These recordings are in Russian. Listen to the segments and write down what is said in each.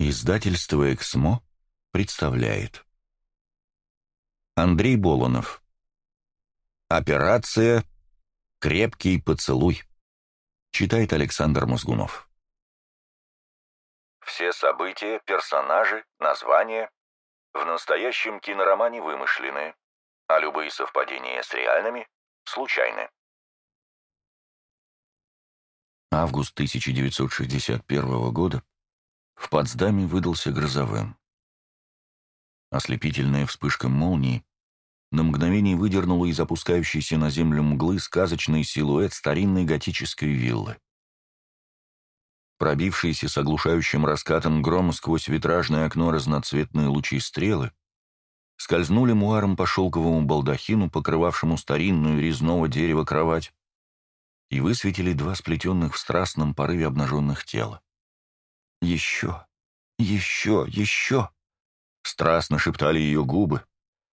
Издательство «Эксмо» представляет. Андрей Болонов. Операция. «Крепкий поцелуй» Читает Александр Мозгунов Все события, персонажи, названия в настоящем киноромане вымышлены, а любые совпадения с реальными – случайны. Август 1961 года в Потсдаме выдался грозовым. Ослепительная вспышка молнии на мгновение выдернула из опускающейся на землю мглы сказочный силуэт старинной готической виллы. Пробившиеся с оглушающим раскатом грома сквозь витражное окно разноцветные лучи стрелы скользнули муаром по шелковому балдахину, покрывавшему старинную резного дерева кровать, и высветили два сплетенных в страстном порыве обнаженных тела. «Еще! Еще! Еще!» Страстно шептали ее губы.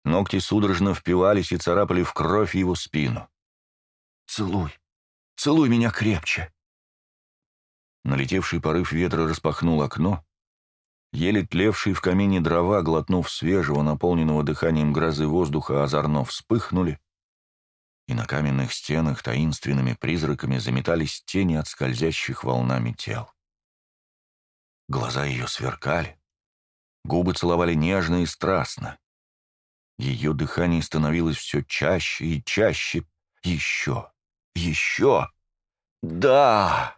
Ногти судорожно впивались и царапали в кровь его спину. «Целуй! Целуй меня крепче!» Налетевший порыв ветра распахнул окно. Еле тлевшие в камине дрова, глотнув свежего, наполненного дыханием грозы воздуха, озорно вспыхнули, и на каменных стенах таинственными призраками заметались тени от скользящих волнами тел. Глаза ее сверкали, губы целовали нежно и страстно. Ее дыхание становилось все чаще и чаще. Еще, еще. Да!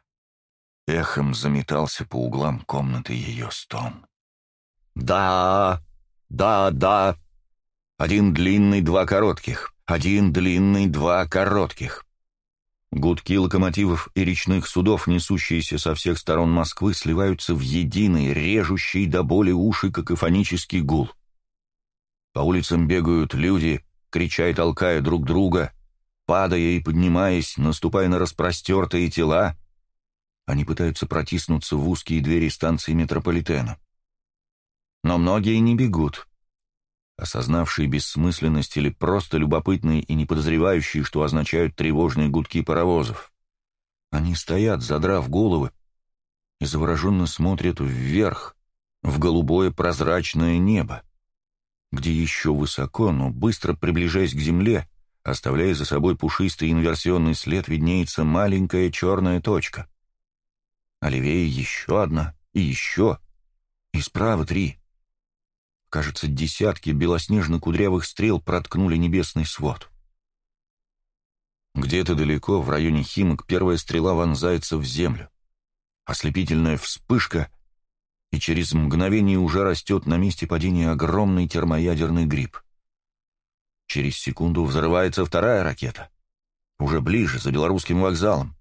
Эхом заметался по углам комнаты ее стон. Да, да, да. Один длинный, два коротких. Один длинный, два коротких. Гудки локомотивов и речных судов, несущиеся со всех сторон Москвы, сливаются в единый, режущий до боли уши какофонический гул. По улицам бегают люди, крича и толкая друг друга, падая и поднимаясь, наступая на распростертые тела. Они пытаются протиснуться в узкие двери станции метрополитена. Но многие не бегут осознавшие бессмысленность или просто любопытные и не подозревающие, что означают тревожные гудки паровозов. Они стоят, задрав головы, и завороженно смотрят вверх, в голубое прозрачное небо, где еще высоко, но быстро приближаясь к земле, оставляя за собой пушистый инверсионный след, виднеется маленькая черная точка. А левее еще одна, и еще, и справа три — Кажется, десятки белоснежно-кудрявых стрел проткнули небесный свод. Где-то далеко, в районе Химок, первая стрела вонзается в землю. Ослепительная вспышка, и через мгновение уже растет на месте падения огромный термоядерный гриб. Через секунду взрывается вторая ракета. Уже ближе, за белорусским вокзалом.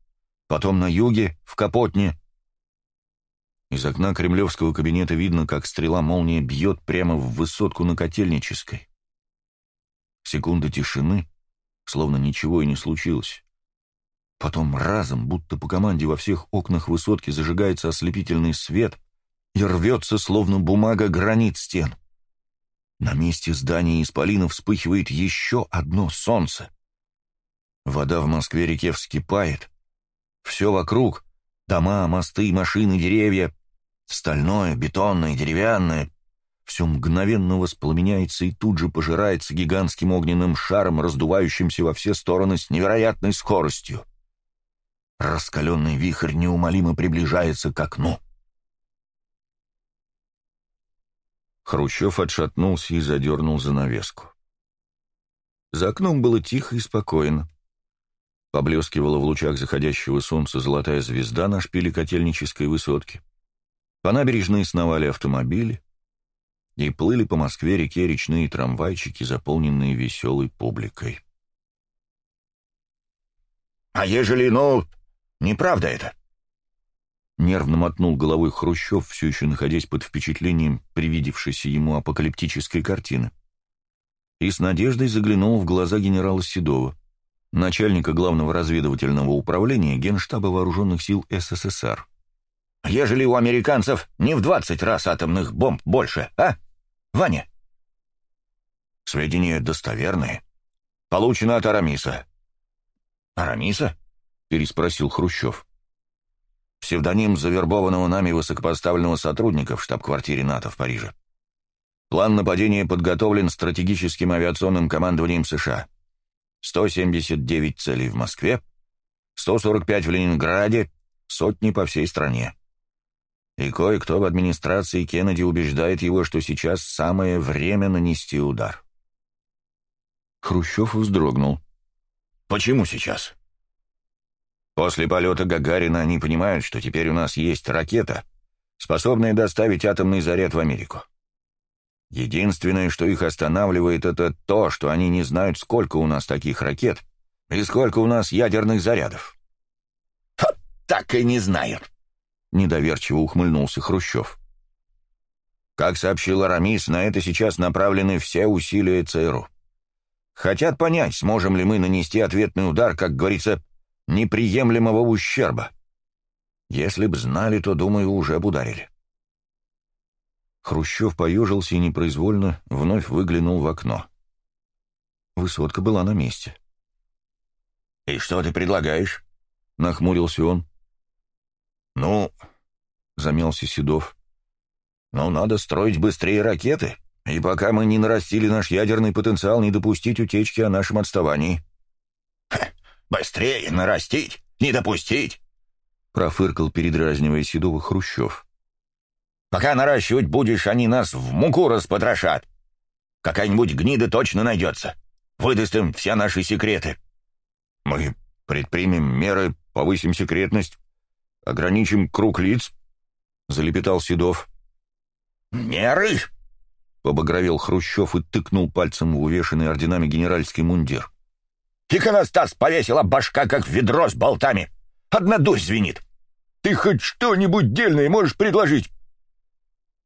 Потом на юге, в Капотне, из окна кремлевского кабинета видно, как стрела молния бьет прямо в высотку на Котельнической. Секунда тишины, словно ничего и не случилось. Потом разом, будто по команде во всех окнах высотки зажигается ослепительный свет и рвется, словно бумага, гранит стен. На месте здания Исполина вспыхивает еще одно солнце. Вода в Москве-реке вскипает. Все вокруг — дома, мосты, машины, деревья Стальное, бетонное, деревянное. Все мгновенно воспламеняется и тут же пожирается гигантским огненным шаром, раздувающимся во все стороны с невероятной скоростью. Раскаленный вихрь неумолимо приближается к окну. Хрущев отшатнулся и задернул занавеску. За окном было тихо и спокойно. Поблескивала в лучах заходящего солнца золотая звезда на шпиле котельнической высотки. По набережной сновали автомобили, и плыли по Москве-реке речные трамвайчики, заполненные веселой публикой. «А ежели, ну, неправда это?» Нервно мотнул головой Хрущев, все еще находясь под впечатлением привидевшейся ему апокалиптической картины. И с надеждой заглянул в глаза генерала Седова, начальника главного разведывательного управления Генштаба Вооруженных сил СССР ежели у американцев не в двадцать раз атомных бомб больше, а, Ваня?» «Сведения достоверные. Получено от Арамиса». «Арамиса?» — переспросил Хрущев. Псевдоним завербованного нами высокопоставленного сотрудника в штаб-квартире НАТО в Париже. План нападения подготовлен стратегическим авиационным командованием США. 179 целей в Москве, 145 в Ленинграде, сотни по всей стране. И кое-кто в администрации Кеннеди убеждает его, что сейчас самое время нанести удар. Хрущев вздрогнул. «Почему сейчас?» После полета Гагарина они понимают, что теперь у нас есть ракета, способная доставить атомный заряд в Америку. Единственное, что их останавливает, это то, что они не знают, сколько у нас таких ракет и сколько у нас ядерных зарядов. «Так и не знают», — недоверчиво ухмыльнулся Хрущев. Как сообщил Арамис, на это сейчас направлены все усилия ЦРУ. Хотят понять, сможем ли мы нанести ответный удар, как говорится, неприемлемого ущерба. Если б знали, то, думаю, уже б ударили. Хрущев поежился и непроизвольно вновь выглянул в окно. Высотка была на месте. «И что ты предлагаешь?» — нахмурился он. «Ну...» — замялся Седов. «Ну, надо строить быстрее ракеты, и пока мы не нарастили наш ядерный потенциал, не допустить утечки о нашем отставании». Ха, «Быстрее нарастить, не допустить!» — профыркал, передразнивая Седова Хрущев. «Пока наращивать будешь, они нас в муку распотрошат. Какая-нибудь гнида точно найдется. Выдаст им все наши секреты». «Мы предпримем меры, повысим секретность, ограничим круг лиц», — залепетал Седов. «Меры?» — побагровел Хрущев и тыкнул пальцем в увешанный орденами генеральский мундир. «Иконостас повесила башка, как ведро с болтами. Одна дурь звенит. Ты хоть что-нибудь дельное можешь предложить?»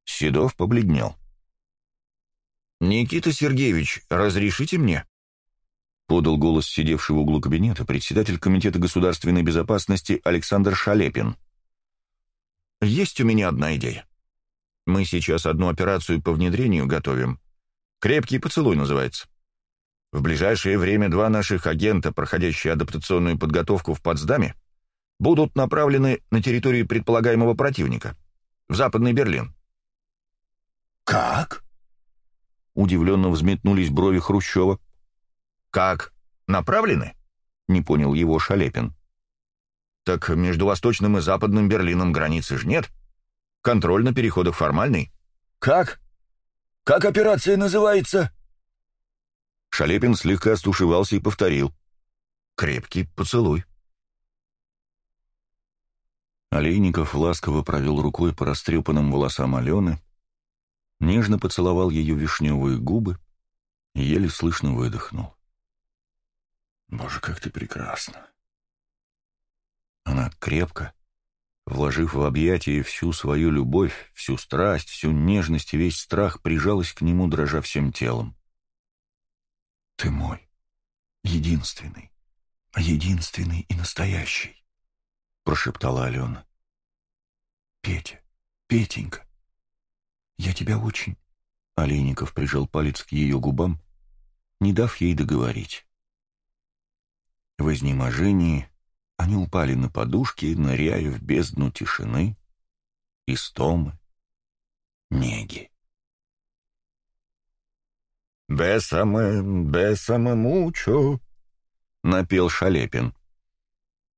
Седов побледнел. «Никита Сергеевич, разрешите мне?» подал голос сидевший в углу кабинета председатель Комитета государственной безопасности Александр Шалепин. «Есть у меня одна идея. Мы сейчас одну операцию по внедрению готовим. «Крепкий поцелуй» называется. В ближайшее время два наших агента, проходящие адаптационную подготовку в Потсдаме, будут направлены на территорию предполагаемого противника, в Западный Берлин. «Как?» Удивленно взметнулись брови Хрущева. «Как? Направлены?» — не понял его Шалепин. «Так между Восточным и Западным Берлином границы ж нет. Контроль на переходах формальный». «Как? Как операция называется?» Шалепин слегка стушевался и повторил. «Крепкий поцелуй». Олейников ласково провел рукой по растрепанным волосам Алены, нежно поцеловал ее вишневые губы и еле слышно выдохнул. Боже, как ты прекрасна!» Она крепко, вложив в объятия всю свою любовь, всю страсть, всю нежность и весь страх, прижалась к нему, дрожа всем телом. «Ты мой, единственный, единственный и настоящий», — прошептала Алена. «Петя, Петенька, я тебя очень...» Олейников прижал палец к ее губам, не дав ей договорить. В изнеможении они упали на подушки, ныряя в бездну тишины, истомы, неги. «Бесаме, бесаме мучо», — напел Шалепин.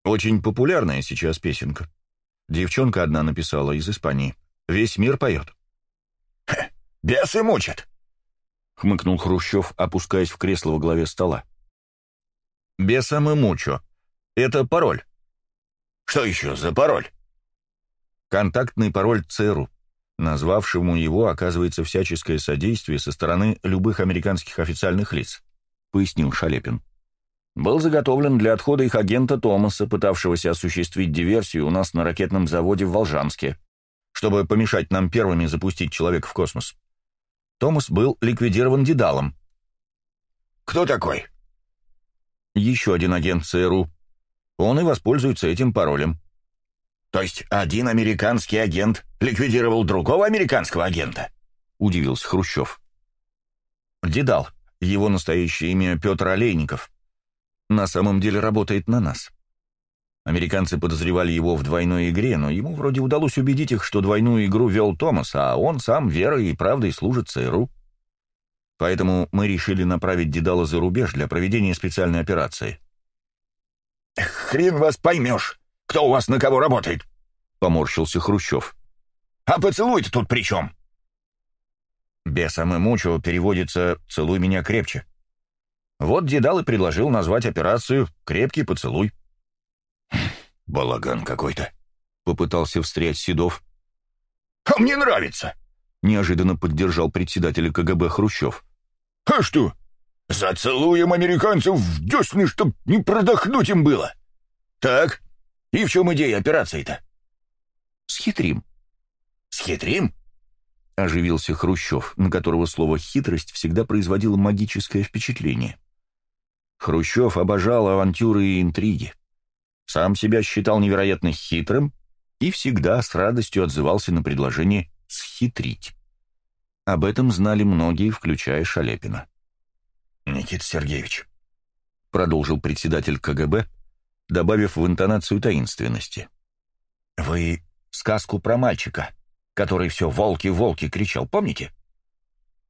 Очень популярная сейчас песенка. Девчонка одна написала из Испании. Весь мир поет. «Бесы мучат», — хмыкнул Хрущев, опускаясь в кресло во главе стола. Бесам и мучо. Это пароль. Что еще за пароль? Контактный пароль ЦРУ. Назвавшему его оказывается всяческое содействие со стороны любых американских официальных лиц, пояснил Шалепин. Был заготовлен для отхода их агента Томаса, пытавшегося осуществить диверсию у нас на ракетном заводе в Волжанске, чтобы помешать нам первыми запустить человека в космос. Томас был ликвидирован Дедалом. «Кто такой?» еще один агент ЦРУ. Он и воспользуется этим паролем. То есть один американский агент ликвидировал другого американского агента? Удивился Хрущев. Дедал. Его настоящее имя Петр Олейников. На самом деле работает на нас. Американцы подозревали его в двойной игре, но ему вроде удалось убедить их, что двойную игру вел Томас, а он сам верой и правдой служит ЦРУ. Поэтому мы решили направить Дедала за рубеж для проведения специальной операции. «Хрен вас поймешь, кто у вас на кого работает!» — поморщился Хрущев. «А поцелуй-то тут при чем?» «Бесом и мучо» переводится «целуй меня крепче». Вот Дедал и предложил назвать операцию «Крепкий поцелуй». «Балаган какой-то», — попытался встрять Седов. «А мне нравится», — неожиданно поддержал председатель КГБ Хрущев. «А что, зацелуем американцев в десны, чтоб не продохнуть им было? Так, и в чем идея операции-то?» «Схитрим». «Схитрим?» — оживился Хрущев, на которого слово «хитрость» всегда производило магическое впечатление. Хрущев обожал авантюры и интриги сам себя считал невероятно хитрым и всегда с радостью отзывался на предложение «схитрить». Об этом знали многие, включая Шалепина. «Никита Сергеевич», — продолжил председатель КГБ, добавив в интонацию таинственности. «Вы сказку про мальчика, который все «волки-волки» кричал, помните?»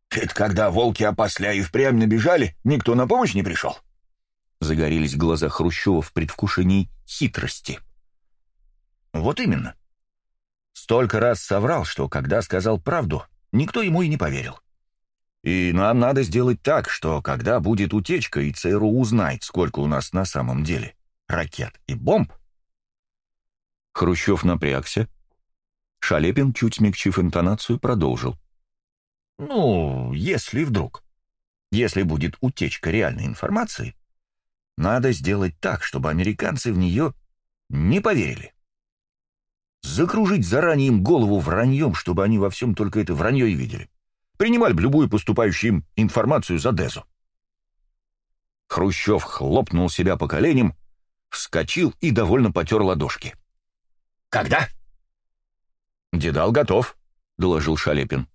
«Это когда волки опосля и впрямь набежали, никто на помощь не пришел?» Загорелись глаза Хрущева в предвкушении хитрости. Вот именно. Столько раз соврал, что, когда сказал правду, никто ему и не поверил. И нам надо сделать так, что, когда будет утечка и ЦРУ узнает, сколько у нас на самом деле ракет и бомб... Хрущев напрягся. Шалепин, чуть смягчив интонацию, продолжил. «Ну, если вдруг. Если будет утечка реальной информации, надо сделать так, чтобы американцы в нее не поверили. Закружить заранее им голову враньем, чтобы они во всем только это вранье и видели. Принимали бы любую поступающую им информацию за Дезу. Хрущев хлопнул себя по коленям, вскочил и довольно потер ладошки. «Когда?» «Дедал готов», — доложил Шалепин.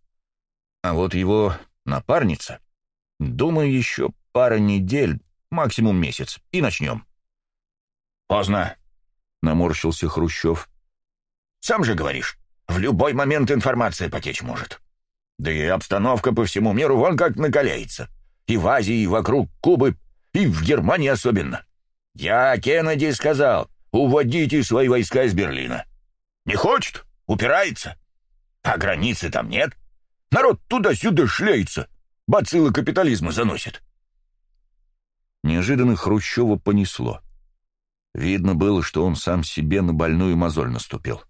«А вот его напарница, думаю, еще пара недель, максимум месяц, и начнем». «Поздно», — наморщился Хрущев. «Сам же говоришь, в любой момент информация потечь может. Да и обстановка по всему миру вон как накаляется. И в Азии, и вокруг Кубы, и в Германии особенно. Я Кеннеди сказал, уводите свои войска из Берлина. Не хочет, упирается. А границы там нет. Народ туда-сюда шляется, бациллы капитализма заносит. Неожиданно Хрущева понесло. Видно было, что он сам себе на больную мозоль наступил.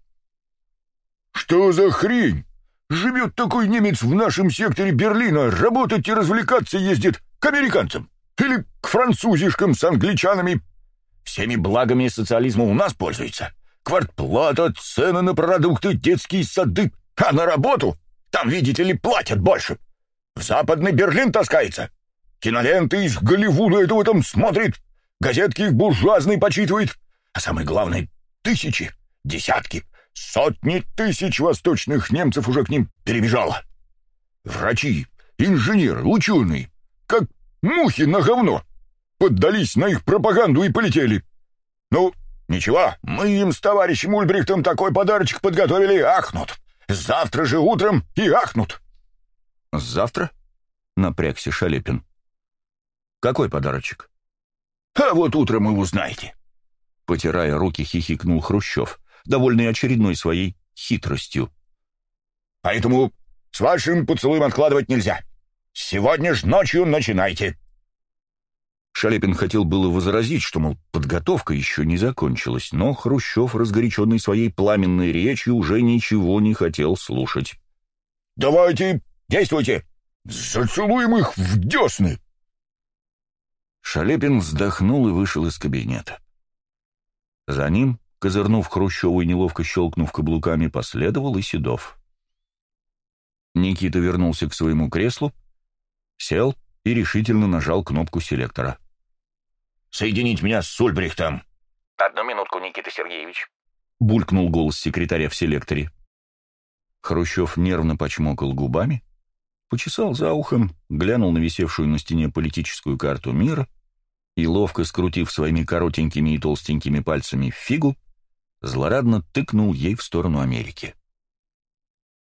«Что за хрень? Живет такой немец в нашем секторе Берлина, работать и развлекаться ездит к американцам или к французишкам с англичанами. Всеми благами социализма у нас пользуется. Квартплата, цены на продукты, детские сады, а на работу там, видите ли, платят больше. В западный Берлин таскается. Киноленты из Голливуда этого там смотрит, газетки их буржуазные почитывает, а самое главное — тысячи, десятки, сотни тысяч восточных немцев уже к ним перебежало. Врачи, инженеры, ученые, как мухи на говно, поддались на их пропаганду и полетели. Ну, ничего, мы им с товарищем Ульбрихтом такой подарочек подготовили, ахнут. Завтра же утром и ахнут. «Завтра?» — напрягся Шалепин. Какой подарочек? А вот утром вы узнаете. Потирая руки, хихикнул Хрущев, довольный очередной своей хитростью. Поэтому с вашим поцелуем откладывать нельзя. Сегодня ж ночью начинайте. Шалепин хотел было возразить, что, мол, подготовка еще не закончилась, но Хрущев, разгоряченный своей пламенной речью, уже ничего не хотел слушать. «Давайте, действуйте! Зацелуем их в десны!» Шалепин вздохнул и вышел из кабинета. За ним, козырнув Хрущеву и неловко щелкнув каблуками, последовал и Седов. Никита вернулся к своему креслу, сел и решительно нажал кнопку селектора. «Соединить меня с Ульбрихтом!» «Одну минутку, Никита Сергеевич!» — булькнул голос секретаря в селекторе. Хрущев нервно почмокал губами, почесал за ухом, глянул на висевшую на стене политическую карту мира и, ловко скрутив своими коротенькими и толстенькими пальцами фигу, злорадно тыкнул ей в сторону Америки.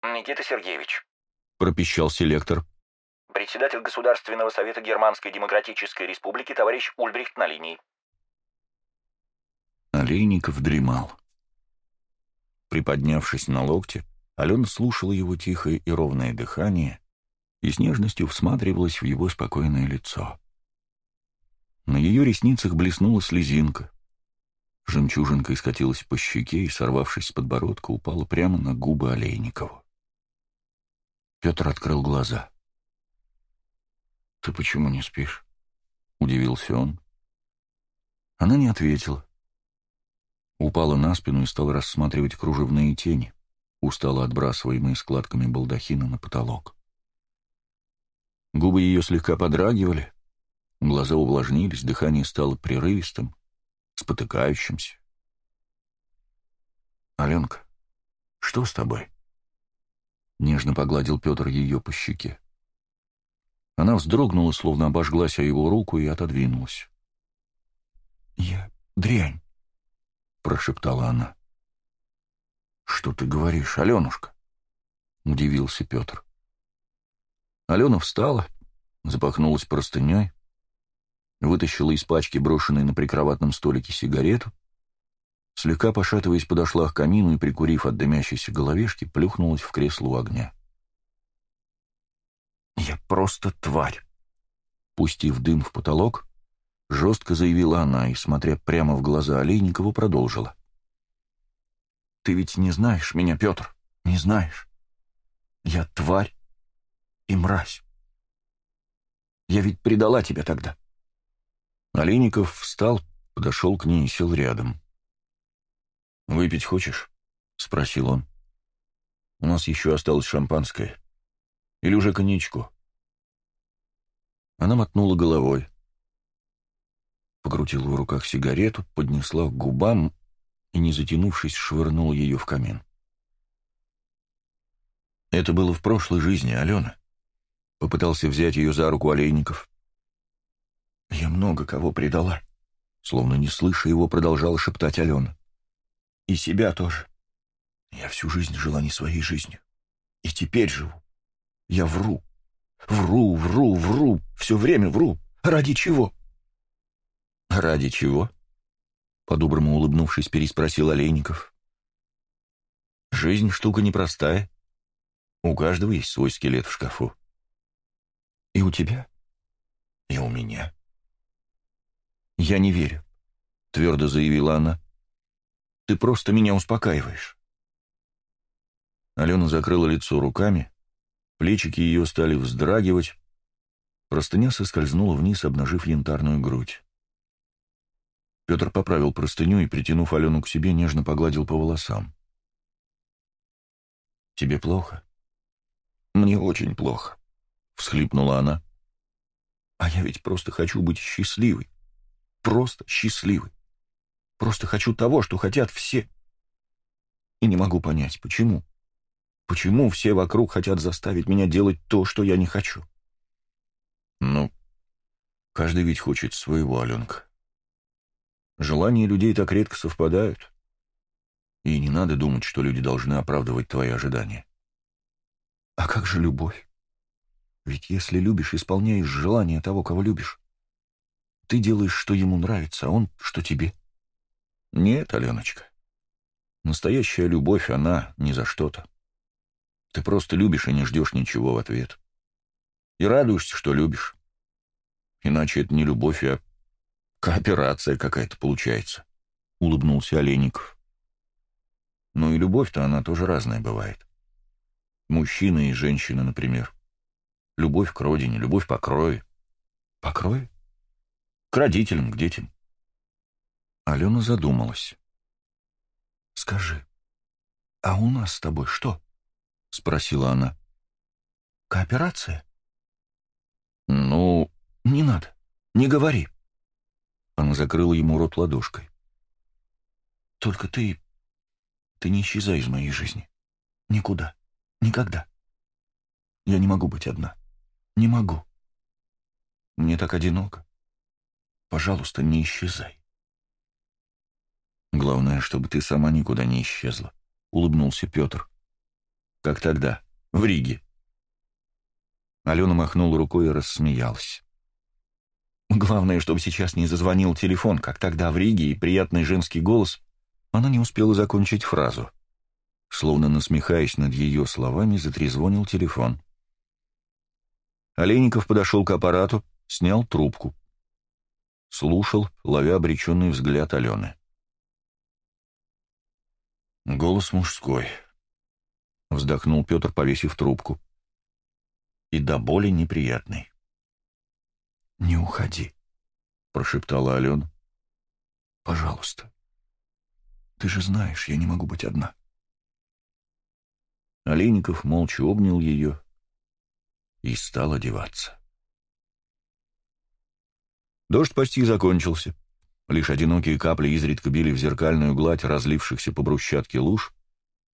«Никита Сергеевич», — пропищал селектор. «Председатель Государственного совета Германской Демократической Республики товарищ Ульбрихт на линии». Олейников дремал. Приподнявшись на локте, Алена слушала его тихое и ровное дыхание и с нежностью всматривалась в его спокойное лицо. На ее ресницах блеснула слезинка. Жемчужинка скатилась по щеке и, сорвавшись с подбородка, упала прямо на губы Олейникову. Петр открыл глаза. «Ты почему не спишь?» — удивился он. Она не ответила. Упала на спину и стала рассматривать кружевные тени, устало отбрасываемые складками балдахина на потолок. Губы ее слегка подрагивали, глаза увлажнились, дыхание стало прерывистым, спотыкающимся. «Аленка, что с тобой?» Нежно погладил Петр ее по щеке. Она вздрогнула, словно обожглась о его руку и отодвинулась. «Я дрянь», — прошептала она. «Что ты говоришь, Аленушка?» — удивился Петр. Алена встала, запахнулась простыней, вытащила из пачки брошенной на прикроватном столике сигарету, слегка пошатываясь, подошла к камину и, прикурив от дымящейся головешки, плюхнулась в кресло у огня. «Я просто тварь!» Пустив дым в потолок, жестко заявила она и, смотря прямо в глаза Олейникову, продолжила. «Ты ведь не знаешь меня, Петр, не знаешь. Я тварь и мразь. Я ведь предала тебя тогда. Олейников встал, подошел к ней и сел рядом. «Выпить хочешь?» — спросил он. «У нас еще осталось шампанское. Или уже коньячку?» Она мотнула головой. Покрутила в руках сигарету, поднесла к губам и, не затянувшись, швырнула ее в камин. «Это было в прошлой жизни, Алена», Попытался взять ее за руку Олейников. «Я много кого предала», — словно не слыша его, продолжала шептать Алена. «И себя тоже. Я всю жизнь жила не своей жизнью. И теперь живу. Я вру. Вру, вру, вру. Все время вру. Ради чего?» «Ради чего?» — по-доброму улыбнувшись, переспросил Олейников. «Жизнь штука непростая. У каждого есть свой скелет в шкафу. И у тебя, и у меня. Я не верю, твердо заявила она. Ты просто меня успокаиваешь. Алена закрыла лицо руками, плечики ее стали вздрагивать, простыня соскользнула вниз, обнажив янтарную грудь. Петр поправил простыню и, притянув Алену к себе, нежно погладил по волосам. «Тебе плохо?» «Мне очень плохо», — всхлипнула она. «А я ведь просто хочу быть счастливой. Просто счастливой. Просто хочу того, что хотят все. И не могу понять, почему. Почему все вокруг хотят заставить меня делать то, что я не хочу?» «Ну, каждый ведь хочет своего, Аленка. Желания людей так редко совпадают. И не надо думать, что люди должны оправдывать твои ожидания. А как же любовь? Ведь если любишь, исполняешь желание того, кого любишь. Ты делаешь, что ему нравится, а он, что тебе. Нет, Аленочка. Настоящая любовь, она не за что-то. Ты просто любишь и не ждешь ничего в ответ. И радуешься, что любишь. Иначе это не любовь, а кооперация какая-то получается, — улыбнулся Олейников. Ну и любовь-то она тоже разная бывает. Мужчина и женщина, например. Любовь к родине, любовь по крови. По крови? К родителям, к детям. Алена задумалась. «Скажи, а у нас с тобой что?» — спросила она. «Кооперация?» «Ну, не надо, не говори». Она закрыла ему рот ладошкой. «Только ты... ты не исчезай из моей жизни. Никуда. Никогда. Я не могу быть одна. Не могу. Мне так одиноко. Пожалуйста, не исчезай. Главное, чтобы ты сама никуда не исчезла, — улыбнулся Петр. Как тогда, в Риге. Алена махнула рукой и рассмеялась. Главное, чтобы сейчас не зазвонил телефон, как тогда в Риге, и приятный женский голос. Она не успела закончить фразу. Словно насмехаясь над ее словами, затрезвонил телефон. Олейников подошел к аппарату, снял трубку. Слушал, ловя обреченный взгляд Алены. Голос мужской. Вздохнул Петр, повесив трубку. И до боли неприятный. «Не уходи», — прошептала Алена. «Пожалуйста. Ты же знаешь, я не могу быть одна». Олейников молча обнял ее и стал одеваться. Дождь почти закончился. Лишь одинокие капли изредка били в зеркальную гладь разлившихся по брусчатке луж,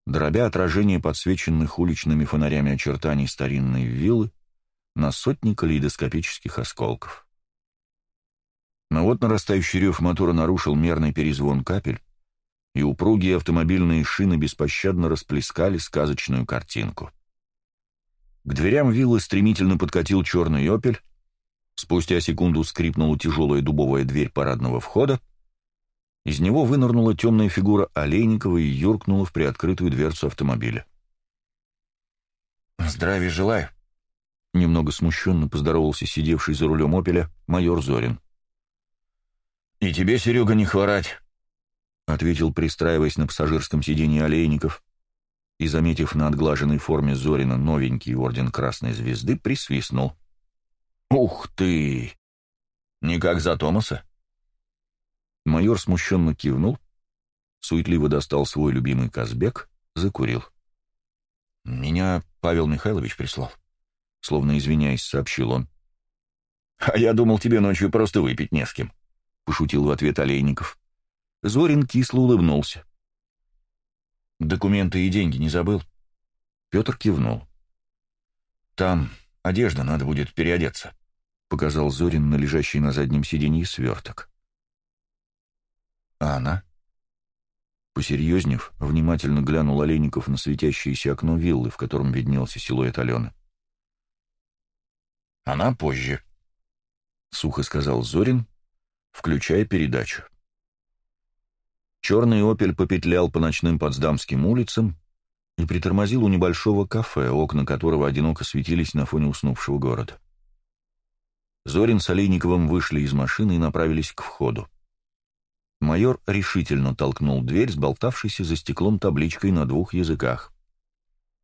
дробя отражение подсвеченных уличными фонарями очертаний старинной виллы на сотни калейдоскопических осколков. Но вот нарастающий рев мотора нарушил мерный перезвон капель, и упругие автомобильные шины беспощадно расплескали сказочную картинку. К дверям виллы стремительно подкатил черный «Опель», спустя секунду скрипнула тяжелая дубовая дверь парадного входа, из него вынырнула темная фигура Олейникова и юркнула в приоткрытую дверцу автомобиля. «Здравия желаю», — немного смущенно поздоровался сидевший за рулем «Опеля» майор Зорин. «И тебе, Серега, не хворать», — ответил, пристраиваясь на пассажирском сиденье Олейников, и, заметив на отглаженной форме Зорина новенький орден Красной Звезды, присвистнул. «Ух ты! Не как за Томаса?» Майор смущенно кивнул, суетливо достал свой любимый Казбек, закурил. «Меня Павел Михайлович прислал», — словно извиняясь, сообщил он. «А я думал, тебе ночью просто выпить не с кем», — пошутил в ответ Олейников. Зорин кисло улыбнулся. «Документы и деньги не забыл?» Петр кивнул. «Там одежда, надо будет переодеться», — показал Зорин на лежащий на заднем сиденье сверток. «А она?» Посерьезнев, внимательно глянул Олейников на светящееся окно виллы, в котором виднелся силуэт Алены. «Она позже», — сухо сказал Зорин, включая передачу. Черный «Опель» попетлял по ночным Потсдамским улицам и притормозил у небольшого кафе, окна которого одиноко светились на фоне уснувшего города. Зорин с Олейниковым вышли из машины и направились к входу. Майор решительно толкнул дверь, сболтавшейся за стеклом табличкой на двух языках.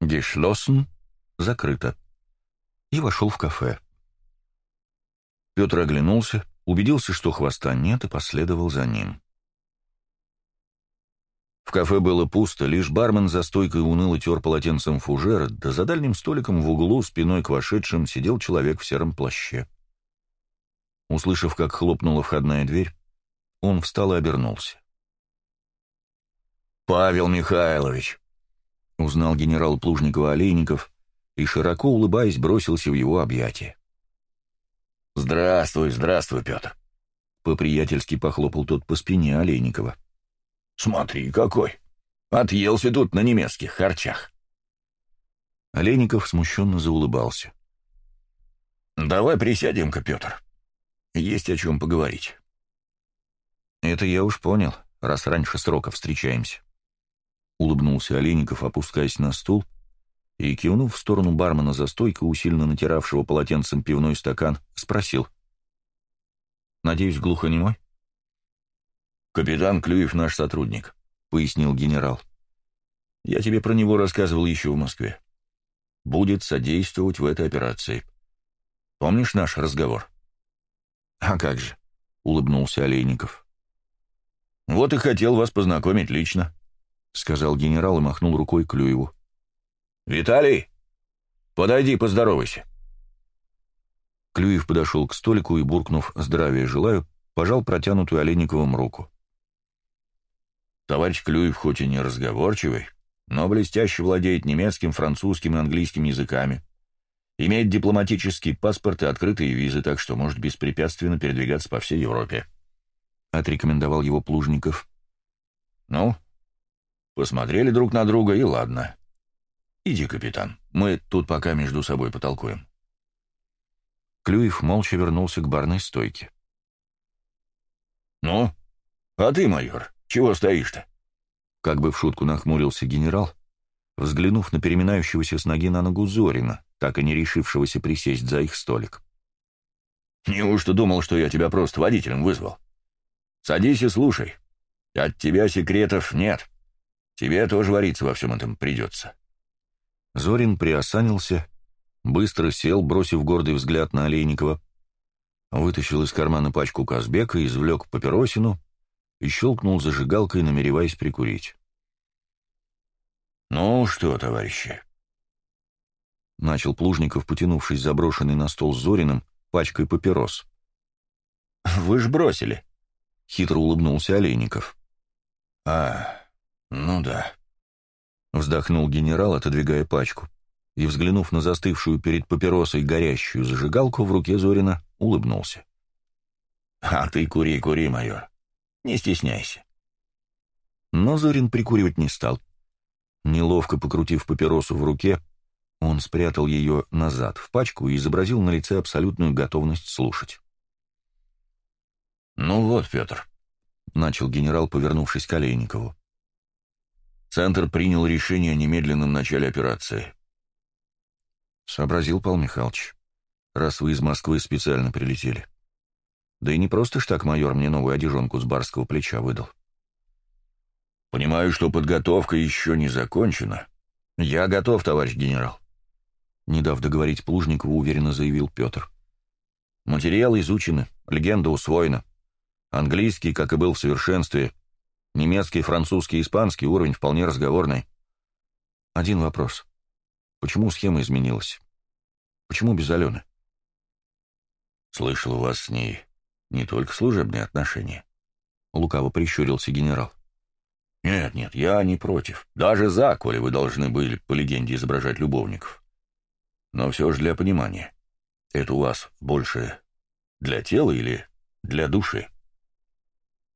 «Geschlossen» — закрыто. И вошел в кафе. Петр оглянулся, убедился, что хвоста нет, и последовал за ним. В кафе было пусто, лишь бармен за стойкой уныло тер полотенцем фужер, да за дальним столиком в углу спиной к вошедшим сидел человек в сером плаще. Услышав, как хлопнула входная дверь, он встал и обернулся. «Павел Михайлович!» — узнал генерал Плужникова-Олейников и, широко улыбаясь, бросился в его объятия. «Здравствуй, здравствуй, Петр!» — по-приятельски похлопал тот по спине Олейникова. «Смотри, какой! Отъелся тут на немецких харчах!» Олейников смущенно заулыбался. «Давай присядем-ка, Петр. Есть о чем поговорить». «Это я уж понял, раз раньше срока встречаемся». Улыбнулся Олейников, опускаясь на стул, и, кивнув в сторону бармена за стойкой, усиленно натиравшего полотенцем пивной стакан, спросил. «Надеюсь, глухонемой?» «Капитан Клюев наш сотрудник», — пояснил генерал. «Я тебе про него рассказывал еще в Москве. Будет содействовать в этой операции. Помнишь наш разговор?» «А как же», — улыбнулся Олейников. «Вот и хотел вас познакомить лично», — сказал генерал и махнул рукой Клюеву. «Виталий, подойди, поздоровайся». Клюев подошел к столику и, буркнув «здравия желаю», пожал протянутую Олейниковым руку. Товарищ Клюев хоть и не разговорчивый, но блестяще владеет немецким, французским и английским языками. Имеет дипломатический паспорт и открытые визы, так что может беспрепятственно передвигаться по всей Европе. Отрекомендовал его Плужников. Ну, посмотрели друг на друга, и ладно. Иди, капитан, мы тут пока между собой потолкуем. Клюев молча вернулся к барной стойке. «Ну, а ты, майор, чего стоишь-то?» Как бы в шутку нахмурился генерал, взглянув на переминающегося с ноги на ногу Зорина, так и не решившегося присесть за их столик. «Неужто думал, что я тебя просто водителем вызвал? Садись и слушай. От тебя секретов нет. Тебе тоже вариться во всем этом придется». Зорин приосанился, быстро сел, бросив гордый взгляд на Олейникова, вытащил из кармана пачку Казбека, извлек папиросину и щелкнул зажигалкой, намереваясь прикурить. «Ну что, товарищи?» Начал Плужников, потянувшись заброшенный на стол с Зориным, пачкой папирос. «Вы ж бросили!» — хитро улыбнулся Олейников. «А, ну да», — вздохнул генерал, отодвигая пачку, и, взглянув на застывшую перед папиросой горящую зажигалку в руке Зорина, улыбнулся. «А ты кури, кури, майор. Не стесняйся». Но Зорин прикуривать не стал. Неловко покрутив папиросу в руке, он спрятал ее назад в пачку и изобразил на лице абсолютную готовность слушать. «Ну вот, Петр», — начал генерал, повернувшись к Олейникову. «Центр принял решение о немедленном начале операции». «Сообразил, Павел Михайлович, раз вы из Москвы специально прилетели. Да и не просто ж так майор мне новую одежонку с барского плеча выдал». «Понимаю, что подготовка еще не закончена». «Я готов, товарищ генерал», — не дав договорить Плужникову, уверенно заявил Петр. «Материалы изучены, легенда усвоена. Английский, как и был в совершенстве. Немецкий, французский, испанский уровень вполне разговорный. Один вопрос. Почему схема изменилась? Почему без Алены? Слышал, у вас с ней не только служебные отношения. Лукаво прищурился генерал. Нет, нет, я не против. Даже за, коли вы должны были по легенде изображать любовников. Но все же для понимания. Это у вас больше для тела или для души?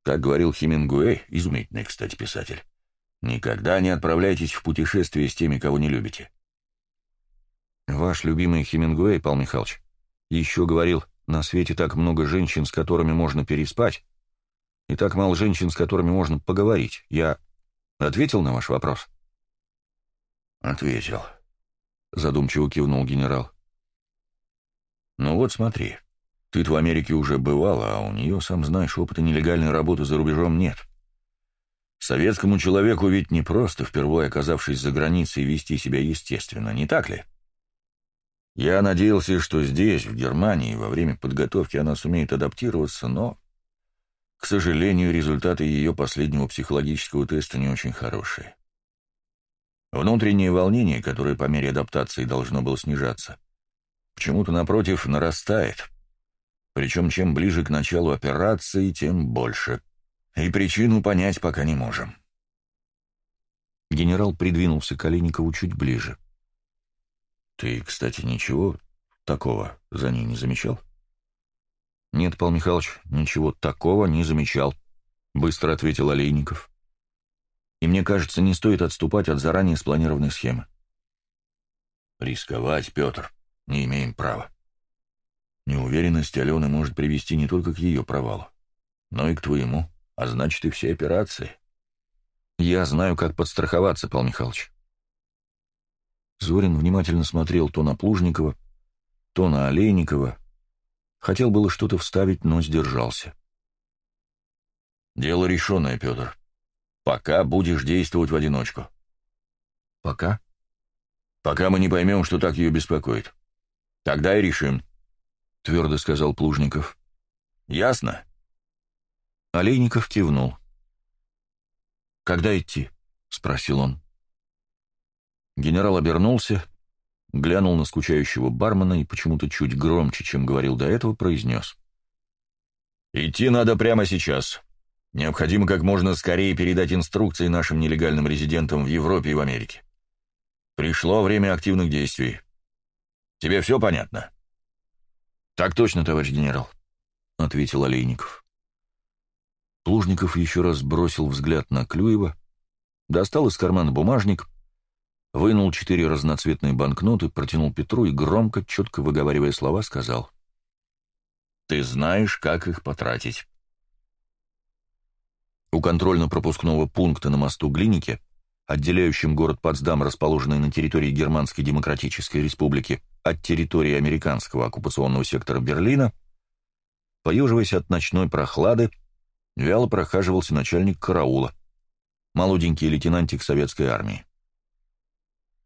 Как говорил Хемингуэй, изумительный, кстати, писатель, никогда не отправляйтесь в путешествие с теми, кого не любите. Ваш любимый Хемингуэй, Павел Михайлович, еще говорил, на свете так много женщин, с которыми можно переспать, и так мало женщин, с которыми можно поговорить. Я ответил на ваш вопрос? Ответил, задумчиво кивнул генерал. Ну вот смотри. Ты в Америке уже бывала, а у нее, сам знаешь, опыта нелегальной работы за рубежом нет. Советскому человеку ведь не просто, впервые оказавшись за границей, вести себя естественно, не так ли? Я надеялся, что здесь, в Германии, во время подготовки она сумеет адаптироваться, но, к сожалению, результаты ее последнего психологического теста не очень хорошие. Внутреннее волнение, которое по мере адаптации должно было снижаться, почему-то, напротив, нарастает — причем чем ближе к началу операции, тем больше. И причину понять пока не можем. Генерал придвинулся к чуть ближе. «Ты, кстати, ничего такого за ней не замечал?» «Нет, Павел Михайлович, ничего такого не замечал», — быстро ответил Олейников. «И мне кажется, не стоит отступать от заранее спланированной схемы». «Рисковать, Петр, не имеем права», Неуверенность Алены может привести не только к ее провалу, но и к твоему, а значит и всей операции. Я знаю, как подстраховаться, Павел Михайлович. Зорин внимательно смотрел то на Плужникова, то на Олейникова. Хотел было что-то вставить, но сдержался. «Дело решенное, Петр. Пока будешь действовать в одиночку». «Пока?» «Пока мы не поймем, что так ее беспокоит. Тогда и решим». — твердо сказал Плужников. «Ясно?» Олейников кивнул. «Когда идти?» — спросил он. Генерал обернулся, глянул на скучающего бармена и почему-то чуть громче, чем говорил до этого, произнес. «Идти надо прямо сейчас. Необходимо как можно скорее передать инструкции нашим нелегальным резидентам в Европе и в Америке. Пришло время активных действий». Тебе все понятно?» «Так точно, товарищ генерал», — ответил Олейников. Плужников еще раз бросил взгляд на Клюева, достал из кармана бумажник, вынул четыре разноцветные банкноты, протянул Петру и громко, четко выговаривая слова, сказал. «Ты знаешь, как их потратить». У контрольно-пропускного пункта на мосту Глиники, отделяющем город Потсдам, расположенный на территории Германской Демократической Республики, от территории американского оккупационного сектора Берлина, поеживаясь от ночной прохлады, вяло прохаживался начальник караула, молоденький лейтенантик советской армии.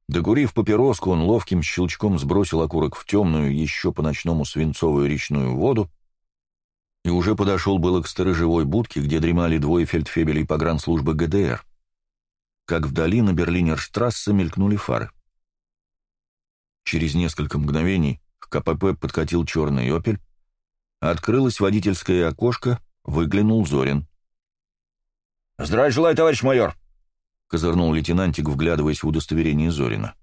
Докурив папироску, он ловким щелчком сбросил окурок в темную, еще по-ночному свинцовую речную воду и уже подошел было к сторожевой будке, где дремали двое фельдфебелей погранслужбы ГДР, как вдали на Берлинерштрассе мелькнули фары. Через несколько мгновений к КПП подкатил черный «Опель», открылось водительское окошко, выглянул Зорин. «Здравия желаю, товарищ майор!» — козырнул лейтенантик, вглядываясь в удостоверение Зорина.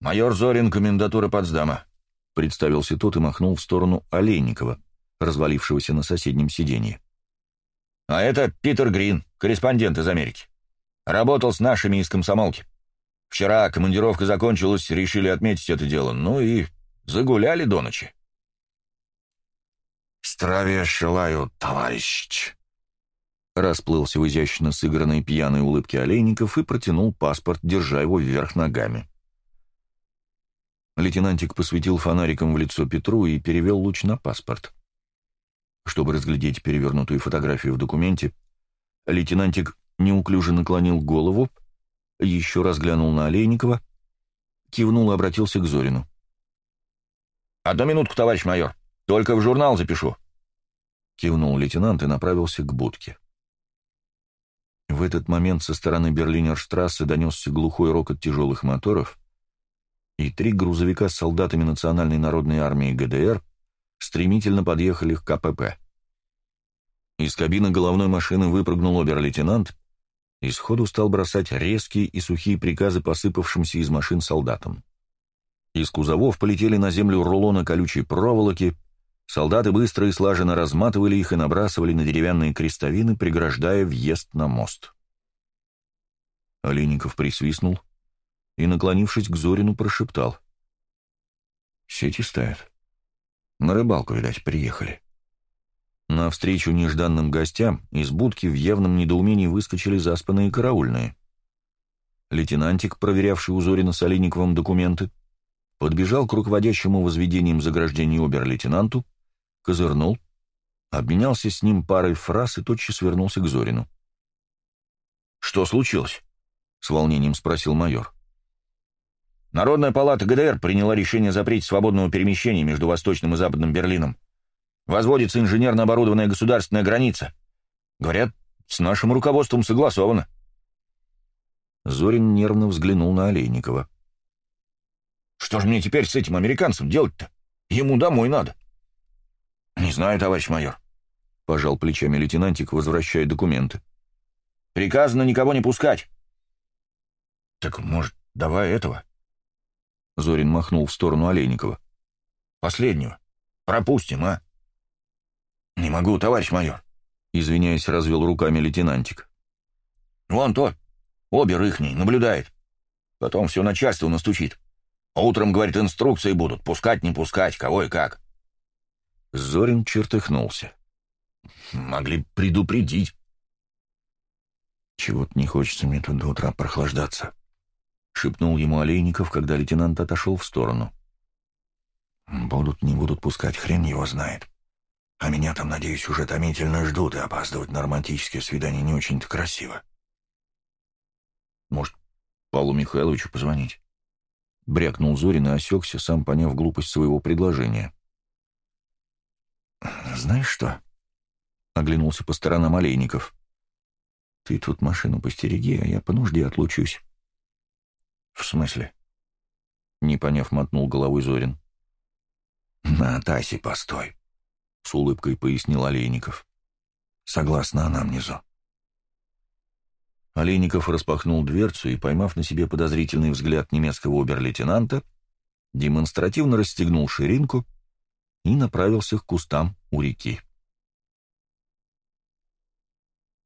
«Майор Зорин, комендатура Потсдама», — представился тот и махнул в сторону Олейникова, развалившегося на соседнем сиденье. «А это Питер Грин, корреспондент из Америки. Работал с нашими из комсомолки. Вчера командировка закончилась, решили отметить это дело, ну и загуляли до ночи. «Здравия желаю, товарищ!» Расплылся в изящно сыгранной пьяной улыбке Олейников и протянул паспорт, держа его вверх ногами. Лейтенантик посветил фонариком в лицо Петру и перевел луч на паспорт. Чтобы разглядеть перевернутую фотографию в документе, лейтенантик неуклюже наклонил голову, еще раз глянул на Олейникова, кивнул и обратился к Зорину. «Одну минутку, товарищ майор, только в журнал запишу». Кивнул лейтенант и направился к будке. В этот момент со стороны Берлинерштрассе донесся глухой рокот тяжелых моторов, и три грузовика с солдатами Национальной народной армии ГДР стремительно подъехали к КПП. Из кабины головной машины выпрыгнул обер-лейтенант и сходу стал бросать резкие и сухие приказы посыпавшимся из машин солдатам. Из кузовов полетели на землю рулоны колючей проволоки, солдаты быстро и слаженно разматывали их и набрасывали на деревянные крестовины, преграждая въезд на мост. Олейников присвистнул и, наклонившись к Зорину, прошептал. «Сети ставят. На рыбалку, видать, приехали». Навстречу нежданным гостям из будки в явном недоумении выскочили заспанные караульные. Лейтенантик, проверявший у Зорина с Олейниковым документы, подбежал к руководящему возведением заграждений обер-лейтенанту, козырнул, обменялся с ним парой фраз и тотчас вернулся к Зорину. «Что случилось?» — с волнением спросил майор. «Народная палата ГДР приняла решение запретить свободного перемещения между Восточным и Западным Берлином. Возводится инженерно оборудованная государственная граница. Говорят, с нашим руководством согласовано. Зорин нервно взглянул на Олейникова. «Что же мне теперь с этим американцем делать-то? Ему домой надо». «Не знаю, товарищ майор», — пожал плечами лейтенантик, возвращая документы. «Приказано никого не пускать». «Так, может, давай этого?» Зорин махнул в сторону Олейникова. «Последнего. Пропустим, а?» «Не могу, товарищ майор», — извиняясь, развел руками лейтенантик. «Вон тот, обер ихний, наблюдает. Потом все начальство настучит. А утром, говорит, инструкции будут, пускать, не пускать, кого и как». Зорин чертыхнулся. «Могли предупредить». «Чего-то не хочется мне тут до утра прохлаждаться», — шепнул ему Олейников, когда лейтенант отошел в сторону. «Будут, не будут пускать, хрен его знает. А меня там, надеюсь, уже томительно ждут, и опаздывать на романтические свидания не очень-то красиво. Может, Павлу Михайловичу позвонить? Брякнул Зорин и осекся, сам поняв глупость своего предложения. «Знаешь что?» — оглянулся по сторонам Олейников. «Ты тут машину постереги, а я по нужде отлучусь». «В смысле?» — не поняв, мотнул головой Зорин. «На Тасе постой», — с улыбкой пояснил Олейников. «Согласна она внизу». Олейников распахнул дверцу и, поймав на себе подозрительный взгляд немецкого обер-лейтенанта, демонстративно расстегнул ширинку и направился к кустам у реки.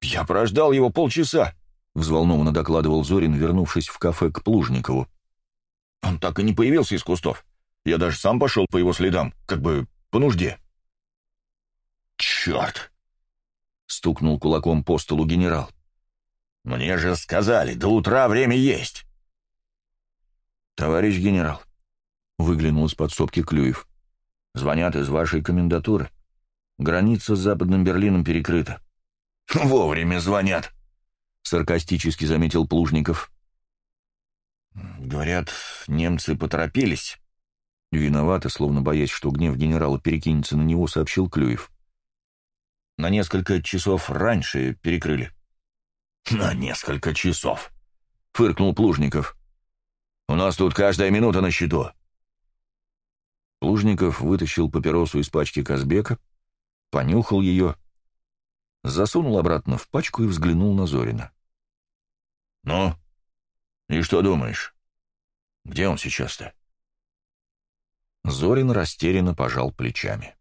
«Я прождал его полчаса», — взволнованно докладывал Зорин, вернувшись в кафе к Плужникову. «Он так и не появился из кустов. Я даже сам пошел по его следам, как бы по нужде». «Черт!» — стукнул кулаком по столу генерал. «Мне же сказали, до утра время есть!» «Товарищ генерал», — выглянул из подсобки Клюев, — «звонят из вашей комендатуры. Граница с Западным Берлином перекрыта». «Вовремя звонят», — саркастически заметил Плужников. «Говорят, немцы поторопились». Виновато, словно боясь, что гнев генерала перекинется на него, сообщил Клюев. «На несколько часов раньше перекрыли». «На несколько часов», — фыркнул Плужников. «У нас тут каждая минута на счету». Плужников вытащил папиросу из пачки Казбека, понюхал ее, засунул обратно в пачку и взглянул на Зорина. «Ну, и что думаешь? Где он сейчас-то?» Зорин растерянно пожал плечами.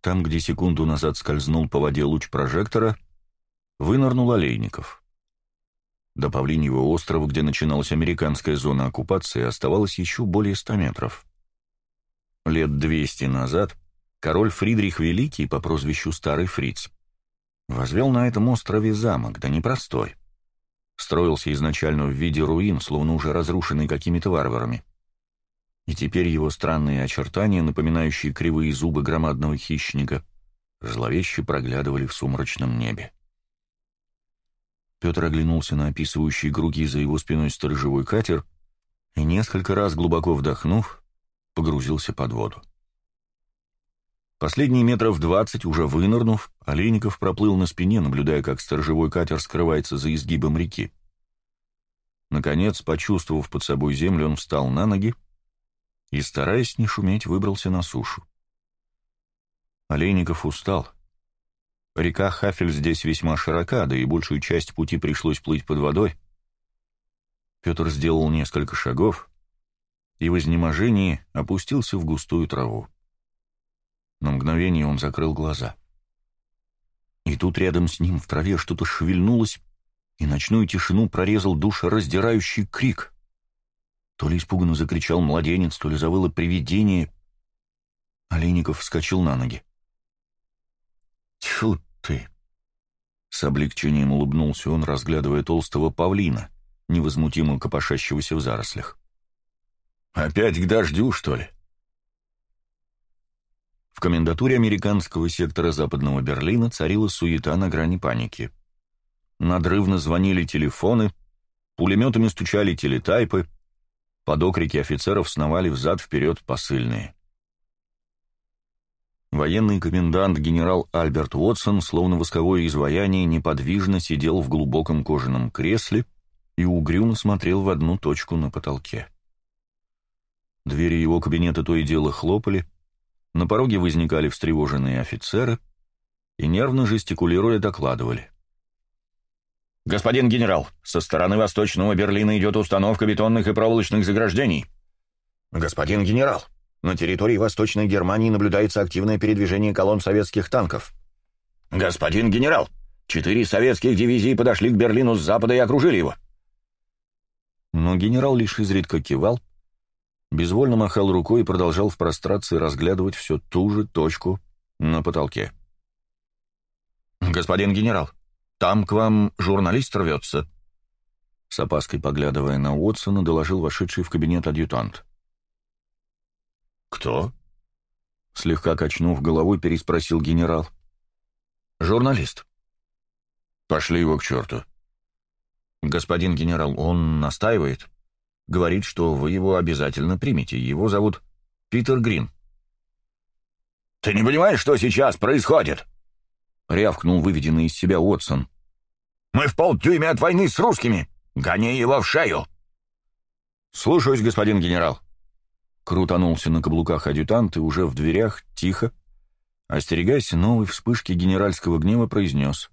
Там, где секунду назад скользнул по воде луч прожектора, вынырнул Олейников. До Павлиньего острова, где начиналась американская зона оккупации, оставалось еще более ста метров. Лет двести назад король Фридрих Великий по прозвищу Старый Фриц возвел на этом острове замок, да непростой. Строился изначально в виде руин, словно уже разрушенный какими-то варварами. И теперь его странные очертания, напоминающие кривые зубы громадного хищника, зловеще проглядывали в сумрачном небе. Петр оглянулся на описывающие круги за его спиной сторожевой катер и, несколько раз глубоко вдохнув, погрузился под воду. Последние метров двадцать, уже вынырнув, Олейников проплыл на спине, наблюдая, как сторожевой катер скрывается за изгибом реки. Наконец, почувствовав под собой землю, он встал на ноги и, стараясь не шуметь, выбрался на сушу. Олейников устал — Река Хафель здесь весьма широка, да и большую часть пути пришлось плыть под водой. Петр сделал несколько шагов и в изнеможении опустился в густую траву. На мгновение он закрыл глаза. И тут рядом с ним в траве что-то шевельнулось, и ночную тишину прорезал душераздирающий крик. То ли испуганно закричал младенец, то ли завыло привидение. Олейников вскочил на ноги. «Тьфу ты!» С облегчением улыбнулся он, разглядывая толстого павлина, невозмутимо копошащегося в зарослях. «Опять к дождю, что ли?» В комендатуре американского сектора Западного Берлина царила суета на грани паники. Надрывно звонили телефоны, пулеметами стучали телетайпы, под окрики офицеров сновали взад-вперед посыльные. Военный комендант генерал Альберт Уотсон, словно восковое изваяние, неподвижно сидел в глубоком кожаном кресле и угрюмо смотрел в одну точку на потолке. Двери его кабинета то и дело хлопали, на пороге возникали встревоженные офицеры и, нервно жестикулируя, докладывали. «Господин генерал, со стороны восточного Берлина идет установка бетонных и проволочных заграждений». «Господин генерал, на территории Восточной Германии наблюдается активное передвижение колонн советских танков. «Господин генерал, четыре советских дивизии подошли к Берлину с запада и окружили его». Но генерал лишь изредка кивал, безвольно махал рукой и продолжал в прострации разглядывать все ту же точку на потолке. «Господин генерал, там к вам журналист рвется», с опаской поглядывая на Уотсона, доложил вошедший в кабинет адъютант. «Кто?» Слегка качнув головой, переспросил генерал. «Журналист». «Пошли его к черту». «Господин генерал, он настаивает. Говорит, что вы его обязательно примете. Его зовут Питер Грин». «Ты не понимаешь, что сейчас происходит?» — рявкнул выведенный из себя Уотсон. «Мы в полдюйме от войны с русскими. Гони его в шею!» «Слушаюсь, господин генерал», Крутанулся на каблуках адъютант и уже в дверях, тихо, остерегаясь новой вспышки генеральского гнева, произнес.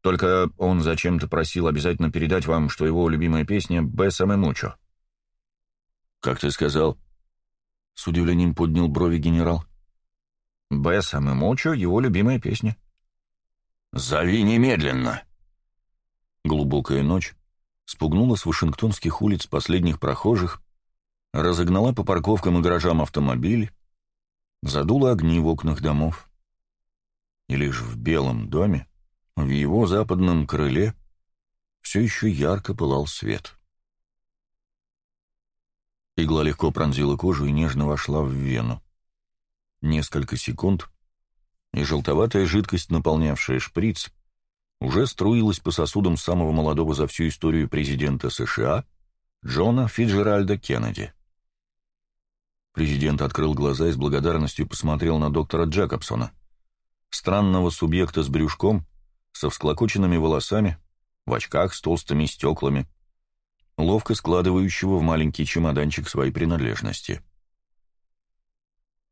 «Только он зачем-то просил обязательно передать вам, что его любимая песня «Бесаме Мучо». «Как ты сказал?» — с удивлением поднял брови генерал. «Бессам и Мочо — его любимая песня». «Зови немедленно!» Глубокая ночь спугнула с вашингтонских улиц последних прохожих, разогнала по парковкам и гаражам автомобиль, задула огни в окнах домов. И лишь в белом доме, в его западном крыле, все еще ярко пылал свет. Игла легко пронзила кожу и нежно вошла в вену. Несколько секунд, и желтоватая жидкость, наполнявшая шприц, уже струилась по сосудам самого молодого за всю историю президента США Джона Фиджеральда Кеннеди. Президент открыл глаза и с благодарностью посмотрел на доктора Джекобсона, странного субъекта с брюшком, со всклокоченными волосами, в очках с толстыми стеклами, ловко складывающего в маленький чемоданчик свои принадлежности.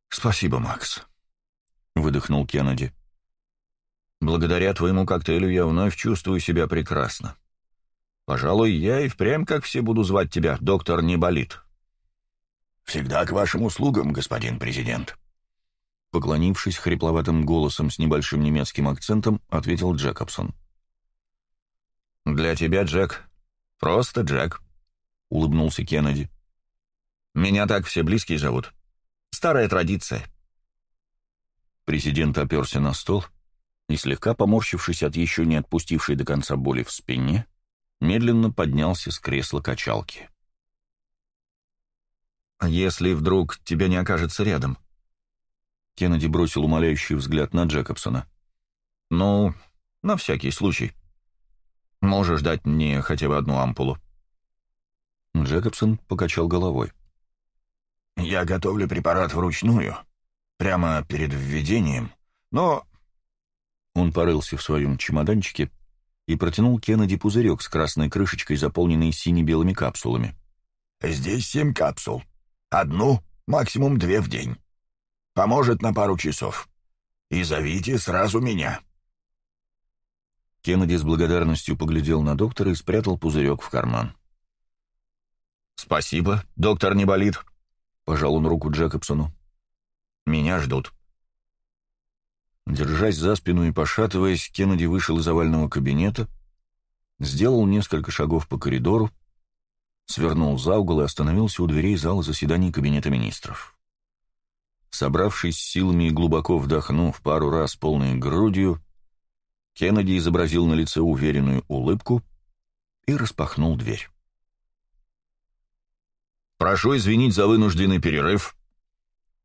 «Спасибо, Макс», — выдохнул Кеннеди. «Благодаря твоему коктейлю я вновь чувствую себя прекрасно. Пожалуй, я и впрямь, как все, буду звать тебя, доктор не болит». «Всегда к вашим услугам, господин президент», Поклонившись хрипловатым голосом с небольшим немецким акцентом, ответил Джекобсон. «Для тебя, Джек. Просто Джек», — улыбнулся Кеннеди. «Меня так все близкие зовут. Старая традиция». Президент оперся на стол и, слегка поморщившись от еще не отпустившей до конца боли в спине, медленно поднялся с кресла качалки. «А «Если вдруг тебя не окажется рядом?» Кеннеди бросил умоляющий взгляд на Джекобсона. «Ну, на всякий случай. Можешь дать мне хотя бы одну ампулу?» Джекобсон покачал головой. «Я готовлю препарат вручную, прямо перед введением, но...» Он порылся в своем чемоданчике и протянул Кеннеди пузырек с красной крышечкой, заполненной сине-белыми капсулами. «Здесь семь капсул. Одну, максимум две в день. Поможет на пару часов. И зовите сразу меня». Кеннеди с благодарностью поглядел на доктора и спрятал пузырек в карман. «Спасибо, доктор не болит», — пожал он руку Джекобсону. «Меня ждут». Держась за спину и пошатываясь, Кеннеди вышел из овального кабинета, сделал несколько шагов по коридору, свернул за угол и остановился у дверей зала заседаний Кабинета министров. Собравшись силами и глубоко вдохнув пару раз полной грудью, Кеннеди изобразил на лице уверенную улыбку и распахнул дверь. «Прошу извинить за вынужденный перерыв»,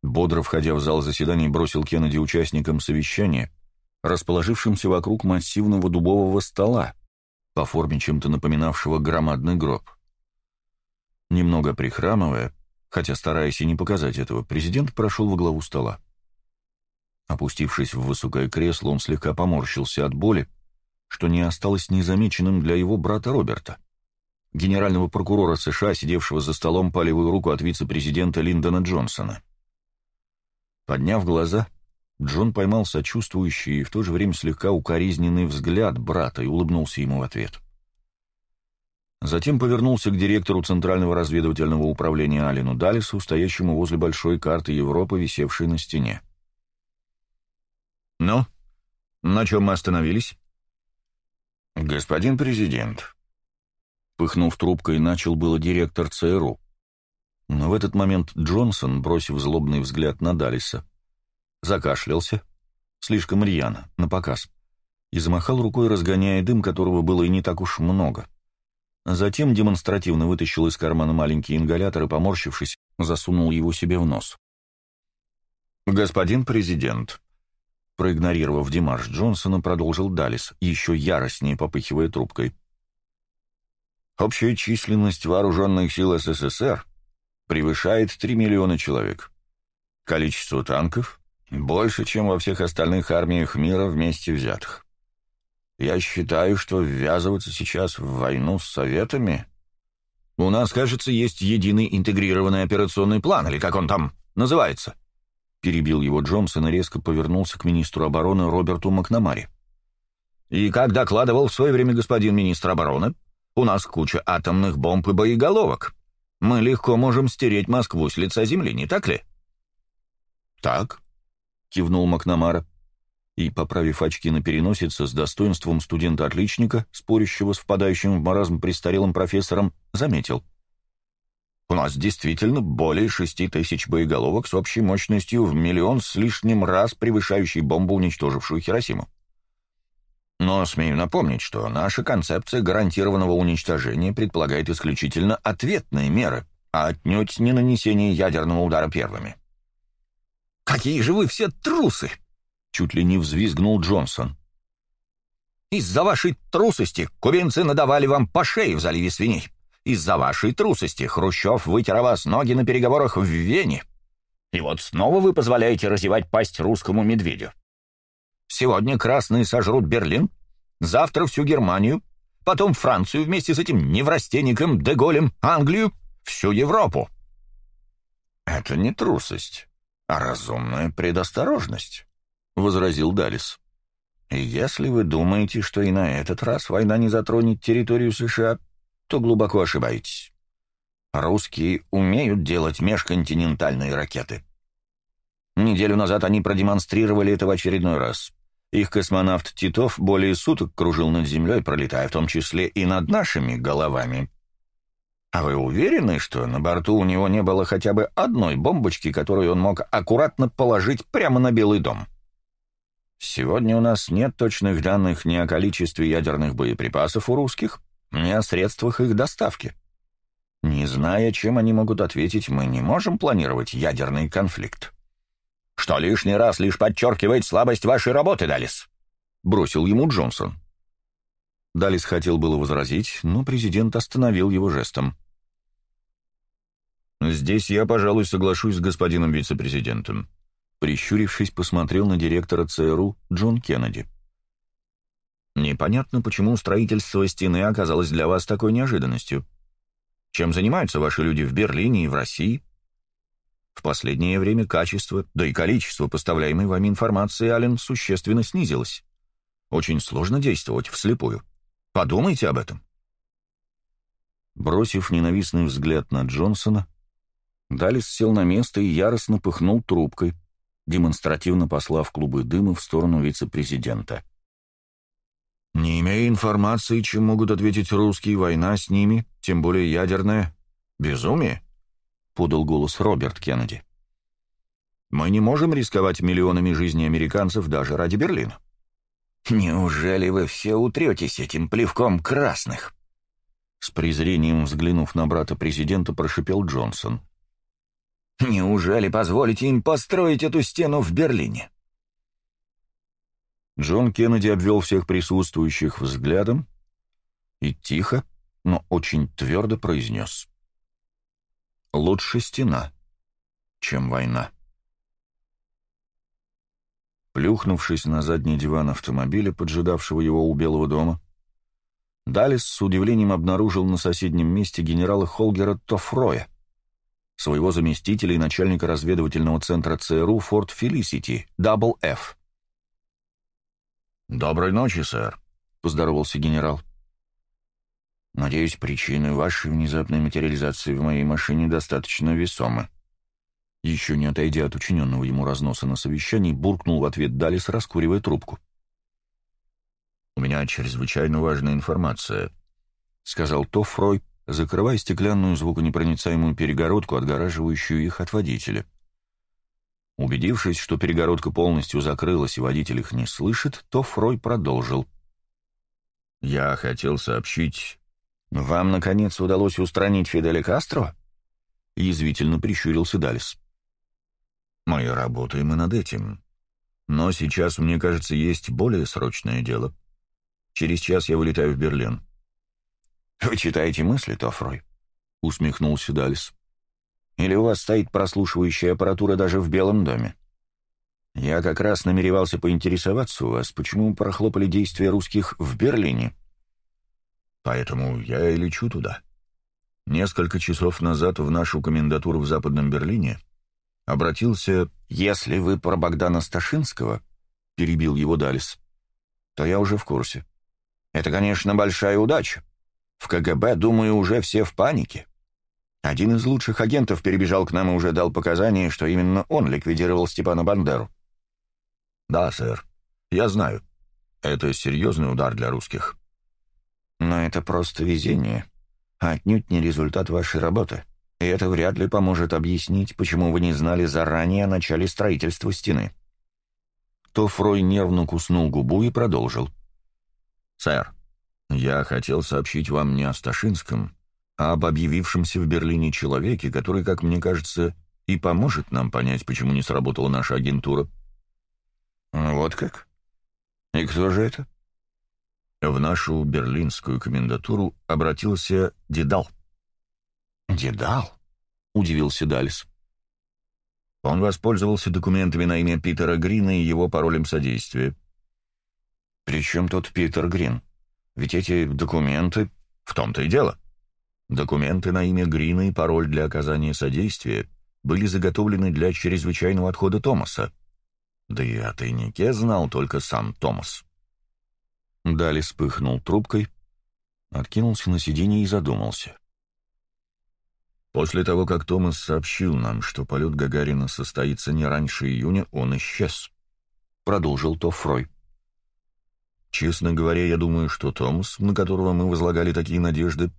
бодро входя в зал заседаний, бросил Кеннеди участникам совещания, расположившимся вокруг массивного дубового стола, по форме чем-то напоминавшего громадный гроб. Немного прихрамывая, Хотя, стараясь и не показать этого, президент прошел во главу стола. Опустившись в высокое кресло, он слегка поморщился от боли, что не осталось незамеченным для его брата Роберта, генерального прокурора США, сидевшего за столом по левую руку от вице-президента Линдона Джонсона. Подняв глаза, Джон поймал сочувствующий и в то же время слегка укоризненный взгляд брата и улыбнулся ему в ответ. Затем повернулся к директору Центрального разведывательного управления Алину Далису, стоящему возле большой карты Европы, висевшей на стене. «Ну, на чем мы остановились?» «Господин президент», — пыхнув трубкой, начал было директор ЦРУ. Но в этот момент Джонсон, бросив злобный взгляд на Далиса, закашлялся, слишком рьяно, на показ, и замахал рукой, разгоняя дым, которого было и не так уж много. Затем демонстративно вытащил из кармана маленький ингалятор и, поморщившись, засунул его себе в нос. «Господин президент», проигнорировав Димаш Джонсона, продолжил Далис, еще яростнее попыхивая трубкой. «Общая численность вооруженных сил СССР превышает 3 миллиона человек. Количество танков больше, чем во всех остальных армиях мира вместе взятых. Я считаю, что ввязываться сейчас в войну с Советами... У нас, кажется, есть единый интегрированный операционный план, или как он там называется. Перебил его Джонсон и резко повернулся к министру обороны Роберту Макнамаре. И как докладывал в свое время господин министр обороны, у нас куча атомных бомб и боеголовок. мы легко можем стереть Москву с лица земли, не так ли?» «Так», — кивнул Макнамара, и, поправив очки на переносице, с достоинством студента-отличника, спорящего с впадающим в маразм престарелым профессором, заметил. «У нас действительно более шести тысяч боеголовок с общей мощностью в миллион с лишним раз превышающей бомбу, уничтожившую Хиросиму. Но смею напомнить, что наша концепция гарантированного уничтожения предполагает исключительно ответные меры, а отнюдь не нанесение ядерного удара первыми. «Какие же вы все трусы!» — чуть ли не взвизгнул Джонсон. «Из-за вашей трусости кубинцы надавали вам по шее в заливе свиней. Из-за вашей трусости Хрущев вытер вас ноги на переговорах в Вене. И вот снова вы позволяете разевать пасть русскому медведю. Сегодня красные сожрут Берлин, завтра всю Германию, потом Францию вместе с этим неврастенником Деголем, Англию, всю Европу. «Это не трусость, а разумная предосторожность», — возразил Далис. «Если вы думаете, что и на этот раз война не затронет территорию США, то глубоко ошибаетесь. Русские умеют делать межконтинентальные ракеты. Неделю назад они продемонстрировали это в очередной раз. Их космонавт Титов более суток кружил над Землей, пролетая в том числе и над нашими головами. А вы уверены, что на борту у него не было хотя бы одной бомбочки, которую он мог аккуратно положить прямо на Белый дом? Сегодня у нас нет точных данных ни о количестве ядерных боеприпасов у русских, ни о средствах их доставки. Не зная, чем они могут ответить, мы не можем планировать ядерный конфликт что лишний раз лишь подчеркивает слабость вашей работы, Далис», — бросил ему Джонсон. Далис хотел было возразить, но президент остановил его жестом. «Здесь я, пожалуй, соглашусь с господином вице-президентом», прищурившись, посмотрел на директора ЦРУ Джон Кеннеди. «Непонятно, почему строительство стены оказалось для вас такой неожиданностью. Чем занимаются ваши люди в Берлине и в России?» В последнее время качество, да и количество поставляемой вами информации, Ален, существенно снизилось. Очень сложно действовать вслепую. Подумайте об этом. Бросив ненавистный взгляд на Джонсона, Далис сел на место и яростно пыхнул трубкой, демонстративно послав клубы дыма в сторону вице-президента. «Не имея информации, чем могут ответить русские, война с ними, тем более ядерная, безумие?» — подал голос Роберт Кеннеди. «Мы не можем рисковать миллионами жизней американцев даже ради Берлина». «Неужели вы все утретесь этим плевком красных?» С презрением взглянув на брата президента, прошипел Джонсон. «Неужели позволите им построить эту стену в Берлине?» Джон Кеннеди обвел всех присутствующих взглядом и тихо, но очень твердо произнес. Лучше стена, чем война. Плюхнувшись на задний диван автомобиля, поджидавшего его у Белого дома, Далис с удивлением обнаружил на соседнем месте генерала Холгера Тофроя, своего заместителя и начальника разведывательного центра ЦРУ Форт Фелисити, Double F. «Доброй ночи, сэр», — поздоровался генерал. Надеюсь, причины вашей внезапной материализации в моей машине достаточно весомы. Еще не отойдя от учиненного ему разноса на совещании, буркнул в ответ Далис, раскуривая трубку. «У меня чрезвычайно важная информация», — сказал Тофрой, закрывая стеклянную звуконепроницаемую перегородку, отгораживающую их от водителя. Убедившись, что перегородка полностью закрылась и водитель их не слышит, Тофрой продолжил. «Я хотел сообщить «Вам, наконец, удалось устранить Фиделя Кастро?» — язвительно прищурился Далис. «Мы работаем и над этим. Но сейчас, мне кажется, есть более срочное дело. Через час я вылетаю в Берлин». «Вы читаете мысли, Тофрой?» — усмехнулся Далис. «Или у вас стоит прослушивающая аппаратура даже в Белом доме? Я как раз намеревался поинтересоваться у вас, почему прохлопали действия русских в Берлине». Поэтому я и лечу туда. Несколько часов назад в нашу комендатуру в Западном Берлине обратился «Если вы про Богдана Сташинского», — перебил его Далис, — «то я уже в курсе. Это, конечно, большая удача. В КГБ, думаю, уже все в панике. Один из лучших агентов перебежал к нам и уже дал показания, что именно он ликвидировал Степана Бандеру. Да, сэр. Я знаю. Это серьезный удар для русских. Но это просто везение, отнюдь не результат вашей работы. И это вряд ли поможет объяснить, почему вы не знали заранее о начале строительства стены. То Фрой нервно куснул губу и продолжил. «Сэр, я хотел сообщить вам не о Сташинском, а об объявившемся в Берлине человеке, который, как мне кажется, и поможет нам понять, почему не сработала наша агентура. Вот как? И кто же это? В нашу берлинскую комендатуру обратился Дедал. Дедал? Удивился Далис. Он воспользовался документами на имя Питера Грина и его паролем содействия. «При чем тут Питер Грин? Ведь эти документы...» «В том-то и дело. Документы на имя Грина и пароль для оказания содействия были заготовлены для чрезвычайного отхода Томаса. Да и о тайнике знал только сам Томас. Дали вспыхнул трубкой, откинулся на сиденье и задумался. После того, как Томас сообщил нам, что полет Гагарина состоится не раньше июня, он исчез. Продолжил Тофрой. Честно говоря, я думаю, что Томас, на которого мы возлагали такие надежды,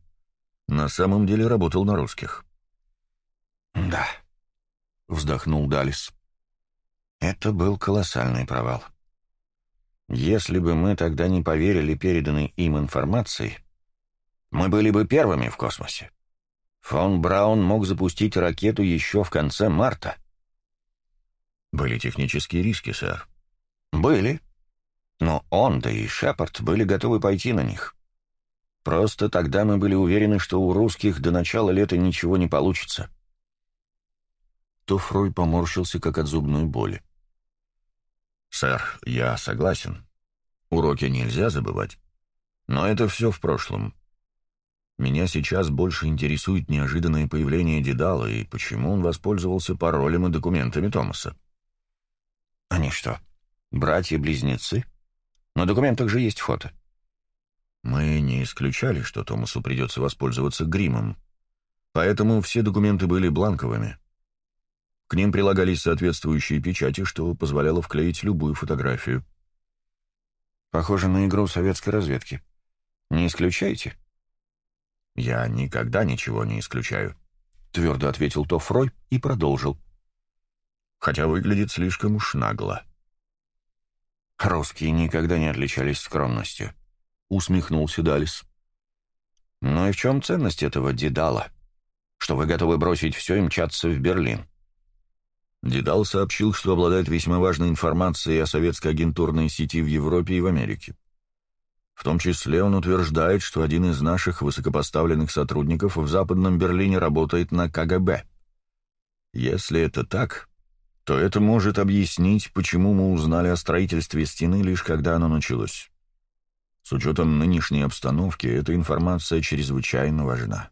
на самом деле работал на русских. «Да», — вздохнул Далис. «Это был колоссальный провал. Если бы мы тогда не поверили переданной им информации, мы были бы первыми в космосе. Фон Браун мог запустить ракету еще в конце марта». «Были технические риски, сэр». «Были. Но он, да и Шепард были готовы пойти на них. Просто тогда мы были уверены, что у русских до начала лета ничего не получится. Тофрой поморщился, как от зубной боли. «Сэр, я согласен. Уроки нельзя забывать. Но это все в прошлом. Меня сейчас больше интересует неожиданное появление Дедала и почему он воспользовался паролем и документами Томаса». «Они что, братья-близнецы? На документах же есть фото». Мы не исключали, что Томасу придется воспользоваться гримом, поэтому все документы были бланковыми. К ним прилагались соответствующие печати, что позволяло вклеить любую фотографию. Похоже на игру советской разведки. Не исключаете? Я никогда ничего не исключаю, твердо ответил Тофрой и продолжил. Хотя выглядит слишком уж нагло. Русские никогда не отличались скромностью. — усмехнулся Далис. «Ну и в чем ценность этого Дедала? Что вы готовы бросить все и мчаться в Берлин?» Дедал сообщил, что обладает весьма важной информацией о советской агентурной сети в Европе и в Америке. В том числе он утверждает, что один из наших высокопоставленных сотрудников в Западном Берлине работает на КГБ. Если это так, то это может объяснить, почему мы узнали о строительстве стены лишь когда оно началось. С учетом нынешней обстановки, эта информация чрезвычайно важна.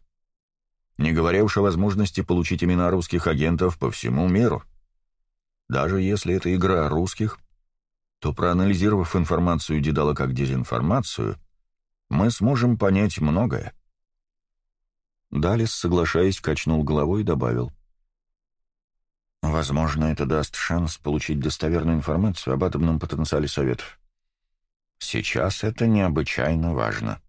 Не говоря уж о возможности получить имена русских агентов по всему миру. Даже если это игра русских, то проанализировав информацию Дедала как дезинформацию, мы сможем понять многое. Далис, соглашаясь, качнул головой и добавил. Возможно, это даст шанс получить достоверную информацию об атомном потенциале Советов. Сейчас это необычайно важно.